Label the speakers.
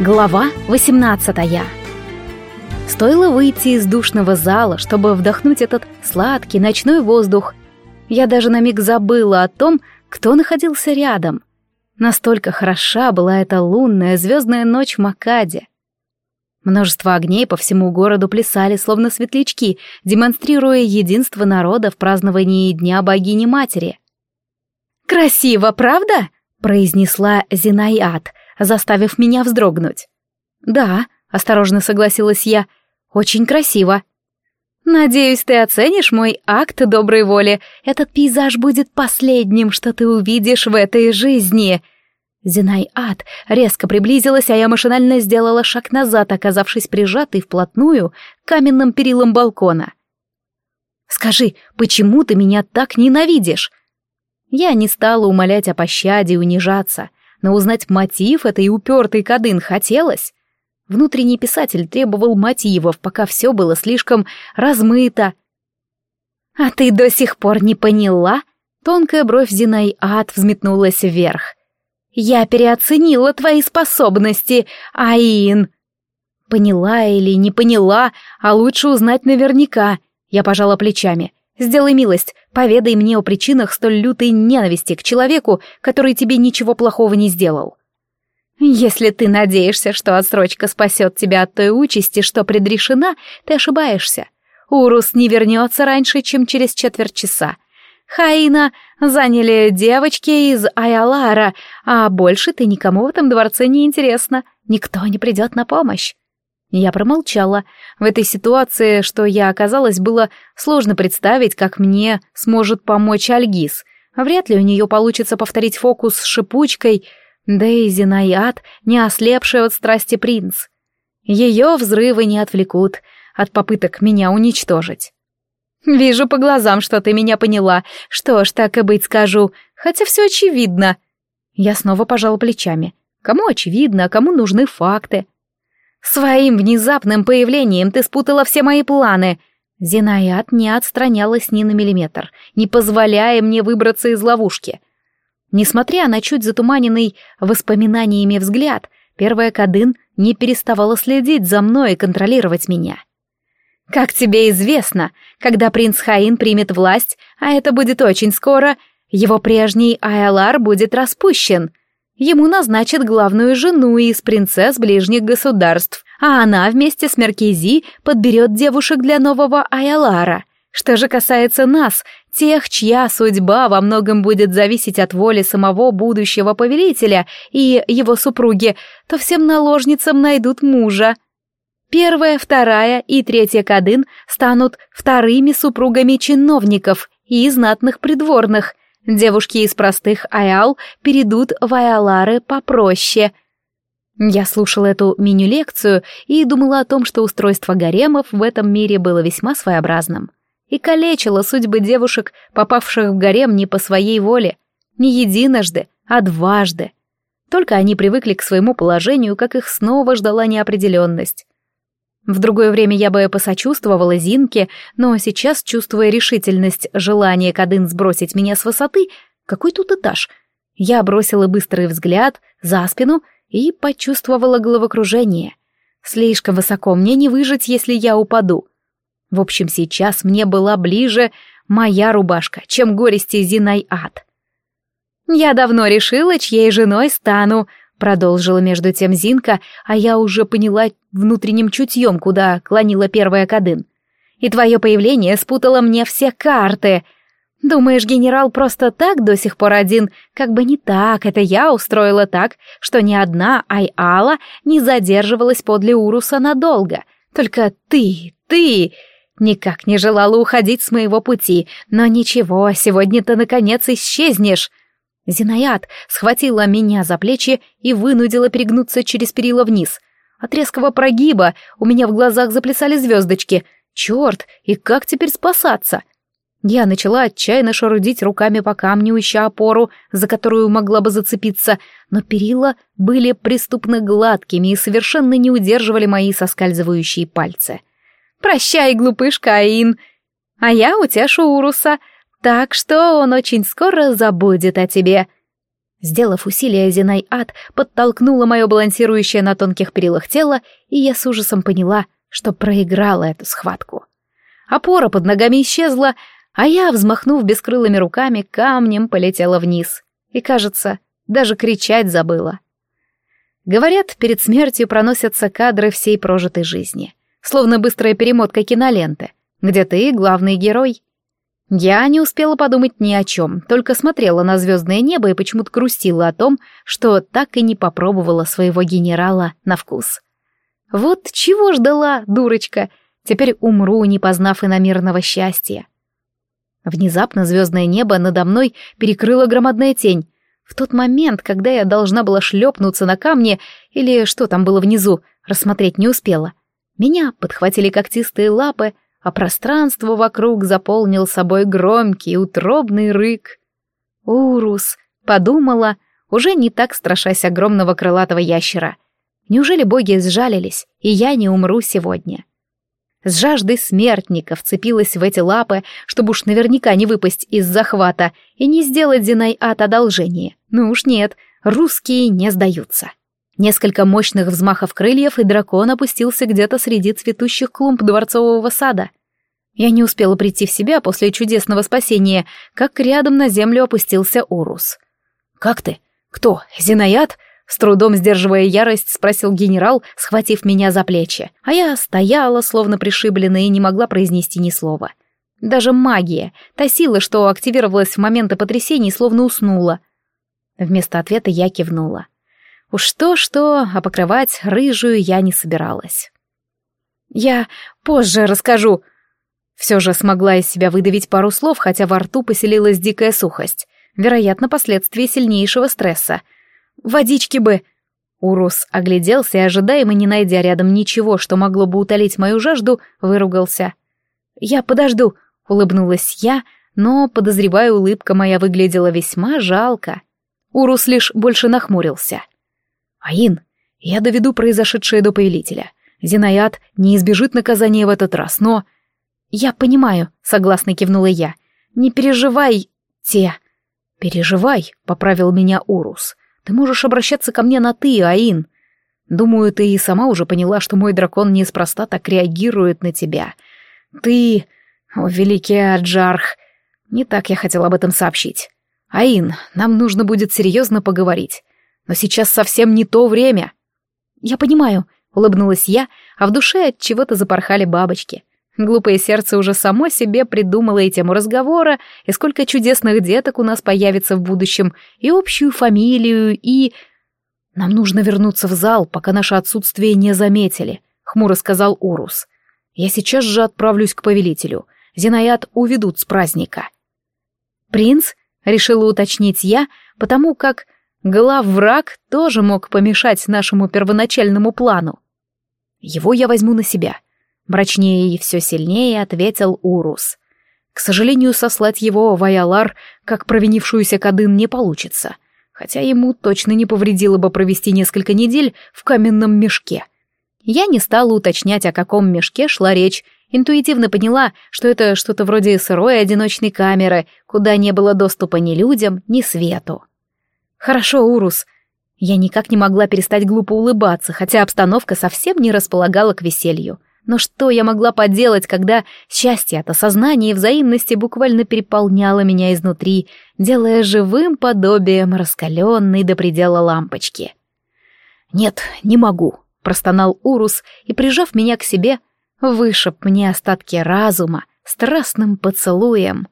Speaker 1: Глава 18 Стоило выйти из душного зала, чтобы вдохнуть этот сладкий ночной воздух. Я даже на миг забыла о том, кто находился рядом. Настолько хороша была эта лунная звездная ночь в Макаде. Множество огней по всему городу плясали, словно светлячки, демонстрируя единство народа в праздновании Дня Богини-Матери. «Красиво, правда?» — произнесла Зинаят, заставив меня вздрогнуть. «Да», — осторожно согласилась я, — «очень красиво». «Надеюсь, ты оценишь мой акт доброй воли. Этот пейзаж будет последним, что ты увидишь в этой жизни». Зинай Ад резко приблизилась, а я машинально сделала шаг назад, оказавшись прижатой вплотную к каменным перилам балкона. «Скажи, почему ты меня так ненавидишь?» Я не стала умолять о пощаде и унижаться но узнать мотив этой упертой кадын хотелось. Внутренний писатель требовал мотивов, пока все было слишком размыто. «А ты до сих пор не поняла?» Тонкая бровь Зинаи Ад взметнулась вверх. «Я переоценила твои способности, Аин!» Поняла или не поняла, а лучше узнать наверняка. Я пожала плечами. Сделай милость, поведай мне о причинах столь лютой ненависти к человеку, который тебе ничего плохого не сделал. Если ты надеешься, что отсрочка спасет тебя от той участи, что предрешена, ты ошибаешься. Урус не вернется раньше, чем через четверть часа. Хаина заняли девочки из Айалара, а больше ты никому в этом дворце не интересно. Никто не придет на помощь. Я промолчала. В этой ситуации, что я оказалась, было сложно представить, как мне сможет помочь Альгиз. Вряд ли у нее получится повторить фокус с шипучкой, да и Зинаят, не ослепший от страсти принц. Ее взрывы не отвлекут от попыток меня уничтожить. «Вижу по глазам, что ты меня поняла. Что ж, так и быть скажу, хотя все очевидно». Я снова пожала плечами. Кому очевидно, а кому нужны факты? Своим внезапным появлением ты спутала все мои планы. Зинаят не отстранялась ни на миллиметр, не позволяя мне выбраться из ловушки. Несмотря на чуть затуманенный воспоминаниями взгляд, первая Кадын не переставала следить за мной и контролировать меня. «Как тебе известно, когда принц Хаин примет власть, а это будет очень скоро, его прежний Айалар будет распущен», Ему назначат главную жену из принцесс ближних государств, а она вместе с Меркизи подберет девушек для нового Айалара. Что же касается нас, тех, чья судьба во многом будет зависеть от воли самого будущего повелителя и его супруги, то всем наложницам найдут мужа. Первая, вторая и третья Кадын станут вторыми супругами чиновников и знатных придворных, Девушки из простых аял перейдут в аялары попроще. Я слушала эту мини-лекцию и думала о том, что устройство гаремов в этом мире было весьма своеобразным. И калечило судьбы девушек, попавших в гарем не по своей воле. Не единожды, а дважды. Только они привыкли к своему положению, как их снова ждала неопределенность. В другое время я бы посочувствовала Зинке, но сейчас, чувствуя решительность, желание Кадын сбросить меня с высоты, какой тут этаж? Я бросила быстрый взгляд за спину и почувствовала головокружение. Слишком высоко мне не выжить, если я упаду. В общем, сейчас мне была ближе моя рубашка, чем горести Зинай ад. Я давно решила, чьей женой стану, Продолжила между тем Зинка, а я уже поняла внутренним чутьем, куда клонила первая Кадын. И твое появление спутало мне все карты. Думаешь, генерал просто так до сих пор один? Как бы не так, это я устроила так, что ни одна Айала не задерживалась подле Уруса надолго. Только ты, ты... Никак не желала уходить с моего пути, но ничего, сегодня ты наконец исчезнешь. Зинаят схватила меня за плечи и вынудила перегнуться через перила вниз. От резкого прогиба у меня в глазах заплясали звездочки. Черт, и как теперь спасаться? Я начала отчаянно шарудить руками по камню, ища опору, за которую могла бы зацепиться, но перила были преступно гладкими и совершенно не удерживали мои соскальзывающие пальцы. «Прощай, глупышка Аин! А я утешу Уруса!» Так что он очень скоро забудет о тебе. Сделав усилие, Зинай-Ад подтолкнула мое балансирующее на тонких перилах тело, и я с ужасом поняла, что проиграла эту схватку. Опора под ногами исчезла, а я, взмахнув бескрылыми руками, камнем полетела вниз. И, кажется, даже кричать забыла. Говорят, перед смертью проносятся кадры всей прожитой жизни. Словно быстрая перемотка киноленты, где ты главный герой. Я не успела подумать ни о чем, только смотрела на звездное небо и почему-то грустила о том, что так и не попробовала своего генерала на вкус. Вот чего ждала, дурочка, теперь умру, не познав иномирного счастья. Внезапно звездное небо надо мной перекрыла громадная тень. В тот момент, когда я должна была шлепнуться на камне, или что там было внизу, рассмотреть не успела. Меня подхватили когтистые лапы, а пространство вокруг заполнил собой громкий утробный рык. «Урус!» — подумала, уже не так страшась огромного крылатого ящера. «Неужели боги сжалились, и я не умру сегодня?» С жаждой смертника вцепилась в эти лапы, чтобы уж наверняка не выпасть из захвата и не сделать Зинай-Ат одолжение. Ну уж нет, русские не сдаются. Несколько мощных взмахов крыльев, и дракон опустился где-то среди цветущих клумб дворцового сада. Я не успела прийти в себя после чудесного спасения, как рядом на землю опустился Урус. «Как ты? Кто? Зинаят?» С трудом сдерживая ярость, спросил генерал, схватив меня за плечи. А я стояла, словно пришибленная, и не могла произнести ни слова. Даже магия, та сила, что активировалась в моменты потрясений, словно уснула. Вместо ответа я кивнула. Уж то-что, а покрывать рыжую я не собиралась. «Я позже расскажу», все же смогла из себя выдавить пару слов, хотя во рту поселилась дикая сухость. Вероятно, последствия сильнейшего стресса — Водички бы!» Урус огляделся и, ожидаемо не найдя рядом ничего, что могло бы утолить мою жажду, выругался. «Я подожду», — улыбнулась я, но, подозревая, улыбка моя выглядела весьма жалко. Урус лишь больше нахмурился. «Аин, я доведу произошедшее до повелителя. Зинаят не избежит наказания в этот раз, но...» «Я понимаю», — согласно кивнула я. «Не переживай, те...» «Переживай», — поправил меня Урус. Ты можешь обращаться ко мне на «ты», Аин. Думаю, ты и сама уже поняла, что мой дракон неспроста так реагирует на тебя. Ты... О, великий Аджарх... Не так я хотел об этом сообщить. Аин, нам нужно будет серьезно поговорить. Но сейчас совсем не то время. Я понимаю, улыбнулась я, а в душе от чего-то запорхали бабочки. Глупое сердце уже само себе придумало и тему разговора, и сколько чудесных деток у нас появится в будущем, и общую фамилию, и... «Нам нужно вернуться в зал, пока наше отсутствие не заметили», — хмуро сказал Урус. «Я сейчас же отправлюсь к повелителю. Зинаят уведут с праздника». «Принц?» — решила уточнить я, потому как главвраг тоже мог помешать нашему первоначальному плану. «Его я возьму на себя», Мрачнее и все сильнее ответил Урус. К сожалению, сослать его в Аялар, как провинившуюся Кадын, не получится, хотя ему точно не повредило бы провести несколько недель в каменном мешке. Я не стала уточнять, о каком мешке шла речь, интуитивно поняла, что это что-то вроде сырой одиночной камеры, куда не было доступа ни людям, ни свету. «Хорошо, Урус», я никак не могла перестать глупо улыбаться, хотя обстановка совсем не располагала к веселью. Но что я могла поделать, когда счастье от осознания и взаимности буквально переполняло меня изнутри, делая живым подобием раскаленной до предела лампочки? «Нет, не могу», — простонал Урус и, прижав меня к себе, вышиб мне остатки разума страстным поцелуем.